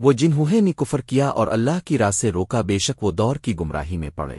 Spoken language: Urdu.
وہ جنہوں نے کفر کیا اور اللہ کی راہ سے روکا، بے شک وہ دور کی گمراہی میں پڑے۔